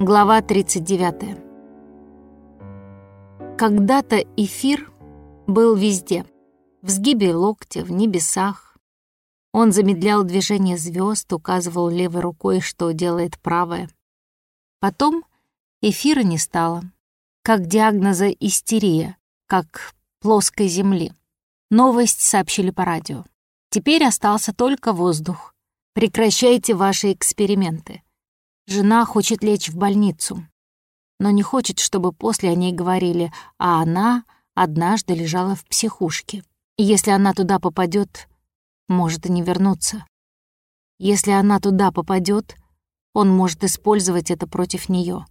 Глава 39. Когда-то эфир был везде. В сгибе локтя, в небесах. Он замедлял движение звезд, указывал левой рукой, что делает правая. Потом эфира не стало. Как диагноза истерия, как плоской земли. Новость сообщили по радио. Теперь остался только воздух. Прекращайте ваши эксперименты. Жена хочет лечь в больницу, но не хочет, чтобы после о ней говорили, а она однажды лежала в психушке. И если она туда попадет, может и не вернуться. Если она туда попадет, он может использовать это против нее.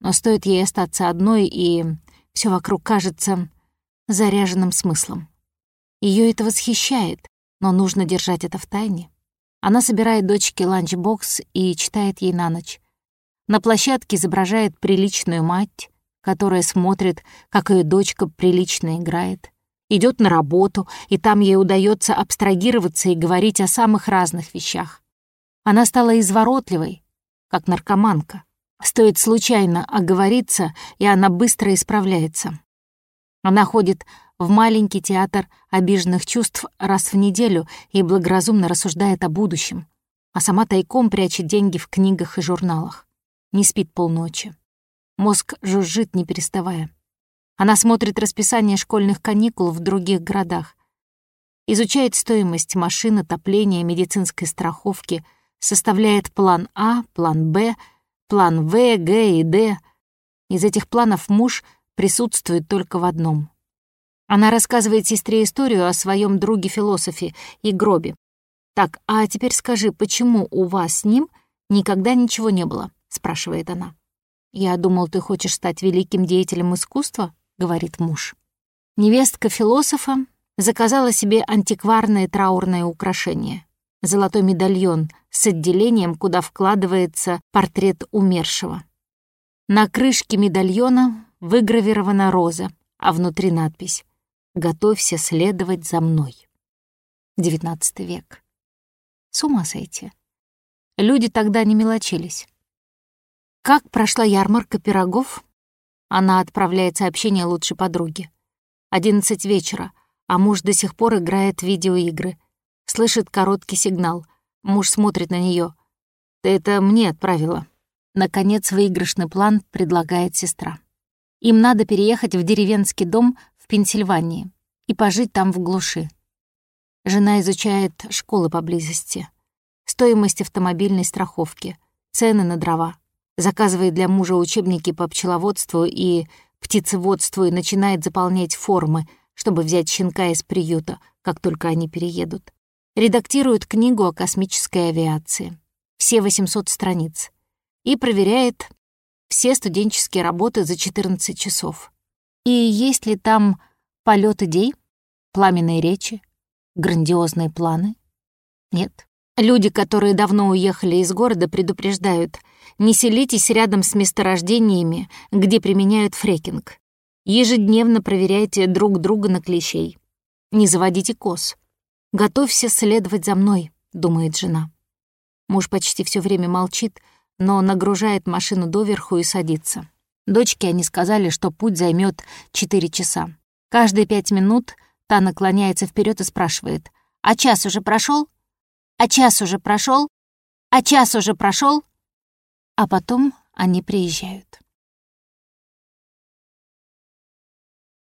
Но стоит ей остаться одной, и все вокруг кажется заряженным смыслом. Ее это восхищает, но нужно держать это в тайне. Она собирает дочке ланчбокс и читает ей на ночь. На площадке изображает приличную мать, которая смотрит, как ее дочка прилично играет. Идет на работу, и там ей удается абстрагироваться и говорить о самых разных вещах. Она стала изворотливой, как наркоманка. Стоит случайно оговориться, и она быстро исправляется. Она ходит в маленький театр обиженных чувств раз в неделю и благоразумно рассуждает о будущем, а сама тайком прячет деньги в книгах и журналах. Не спит полночи. Мозг жужжит, не переставая. Она смотрит расписание школьных каникул в других городах, изучает стоимость машин, отопления, медицинской страховки, составляет план А, план Б, план В, Г и Д. Из этих планов муж присутствует только в одном она рассказывает сестре историю о своем друге-философе и гробе. «Так, а теперь скажи, почему у вас с ним никогда ничего не было?» — спрашивает она. «Я думал, ты хочешь стать великим деятелем искусства?» — говорит муж. Невестка философа заказала себе антикварное траурное украшение — золотой медальон с отделением, куда вкладывается портрет умершего. На крышке медальона выгравирована роза, а внутри надпись Готовься следовать за мной. XIX век. С ума сойти. Люди тогда не мелочились. Как прошла ярмарка пирогов? Она отправляет сообщение лучшей подруге. Одиннадцать вечера, а муж до сих пор играет в видеоигры. Слышит короткий сигнал. Муж смотрит на нее. «Ты это мне отправила». Наконец, выигрышный план предлагает сестра. Им надо переехать в деревенский дом Пенсильвании и пожить там в глуши. Жена изучает школы поблизости, стоимость автомобильной страховки, цены на дрова, заказывает для мужа учебники по пчеловодству и птицеводству и начинает заполнять формы, чтобы взять щенка из приюта, как только они переедут. Редактирует книгу о космической авиации, все 800 страниц, и проверяет все студенческие работы за 14 часов. И есть ли там полет идей, пламенные речи, грандиозные планы? Нет. Люди, которые давно уехали из города, предупреждают, не селитесь рядом с месторождениями, где применяют фрекинг. Ежедневно проверяйте друг друга на клещей. Не заводите коз. Готовься следовать за мной, думает жена. Муж почти все время молчит, но нагружает машину доверху и садится. Дочке они сказали, что путь займет 4 часа. Каждые пять минут та наклоняется вперед и спрашивает, «А час уже прошел? А час уже прошел? А час уже прошел? А потом они приезжают.